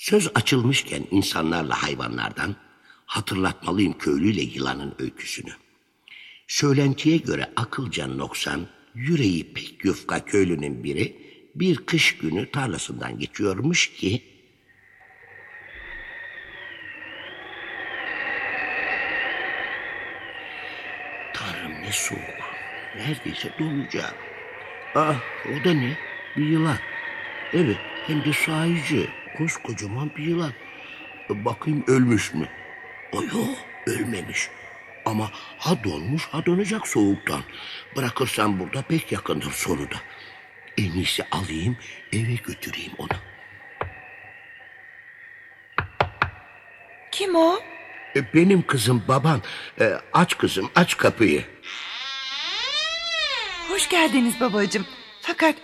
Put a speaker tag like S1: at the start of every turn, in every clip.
S1: Söz açılmışken insanlarla hayvanlardan hatırlatmalıyım köylüyle yılanın öyküsünü. Söylentiye göre akılcan noksan, yüreği pek yufka köylünün biri bir kış günü tarlasından geçiyormuş ki Tanrım ne soğuk. Neredeyse donacağım. Ah o da ne? Bir yılan. Evet hem de sahici. Koskocaman bir yılan. E, Bakayım ölmüş mü? O yok ölmemiş. Ama ha donmuş ha donacak soğuktan. Bırakırsam burada pek yakındır sonu da. En iyisi alayım eve götüreyim onu.
S2: Kim o?
S1: E, Benim kızım baban. E, Aç kızım aç kapıyı.
S2: Hoş geldiniz babacığım. Fakat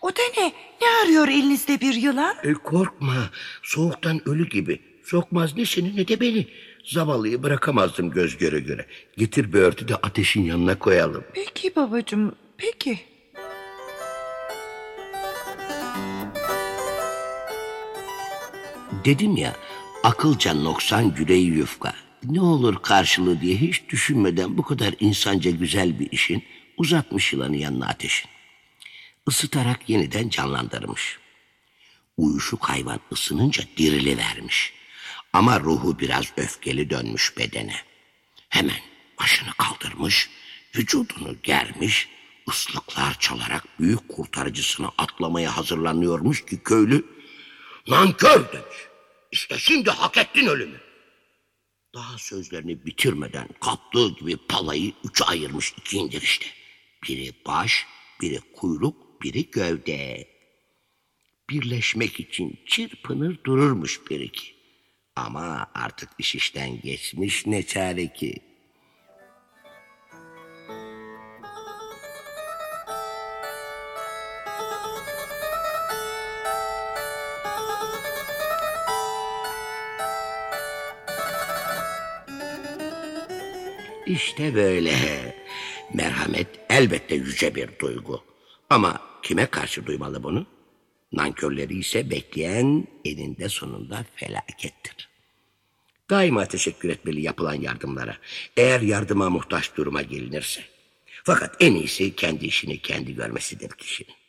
S2: o da ne? Ne arıyor elinizde bir yılan?
S1: E, korkma soğuktan ölü gibi. Sokmaz ne seni ne de beni. Zavallıyı bırakamazdım göz göre göre. Getir bir örtü de ateşin yanına koyalım.
S2: Peki babacığım, peki.
S1: Dedim ya akılca noksan yüreği yufka. Ne olur karşılığı diye hiç düşünmeden bu kadar insanca güzel bir işin uzatmış yılanı yanına ateşin. Isıtarak yeniden canlandırmış. Uyuşuk hayvan ısınınca dirili vermiş. Ama ruhu biraz öfkeli dönmüş bedene. Hemen başını kaldırmış, vücudunu germiş, ıslıklar çalarak büyük kurtarıcısına atlamaya hazırlanıyormuş ki köylü nankör demiş. İşte şimdi hak ettin ölümü. Daha sözlerini bitirmeden kaptığı gibi palayı üçe ayırmış iki indirişte. Biri baş, biri kuyruk, biri gövde. Birleşmek için çırpınır dururmuş bir iki. Ama artık iş işten geçmiş ne çare ki. İşte böyle. Merhamet elbette yüce bir duygu. Ama kime karşı duymalı bunu? Nankörleri ise bekleyen eninde sonunda felakettir. Daima teşekkür etmeli yapılan yardımlara. Eğer yardıma muhtaç duruma gelinirse. Fakat en iyisi kendi işini kendi görmesidir kişinin.